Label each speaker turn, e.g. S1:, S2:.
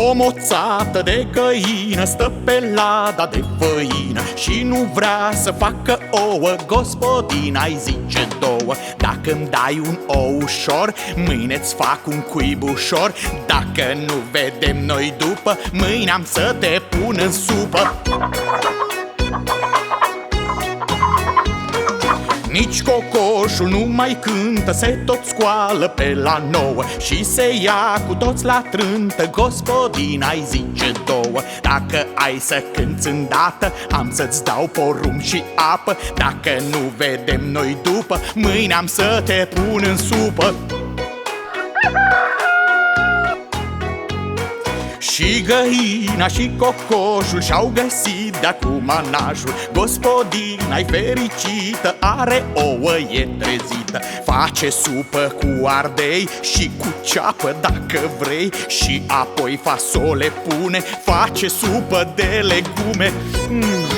S1: O moțată de găină stă pe lada de făină Și nu vrea să facă ouă, gospodina ai zice două Dacă îmi dai un ou ușor, mâine-ți fac un cuib ușor. Dacă nu vedem noi după, mâine am să te pun în supă Nici cocoșul nu mai cântă, se tot scoală pe la nouă Și se ia cu toți la trântă, gospodina ai zice două Dacă ai să cânți îndată, am să-ți dau porum și apă. Dacă nu vedem noi după, mâine am să te pun în supă Și găina și cocoșul și-au găsit de acum manajul. Gospodina-i fericită, are ouă, e trezită. Face supă cu ardei și cu ceapă dacă vrei. Și apoi fasole pune, face supă de legume. Mm.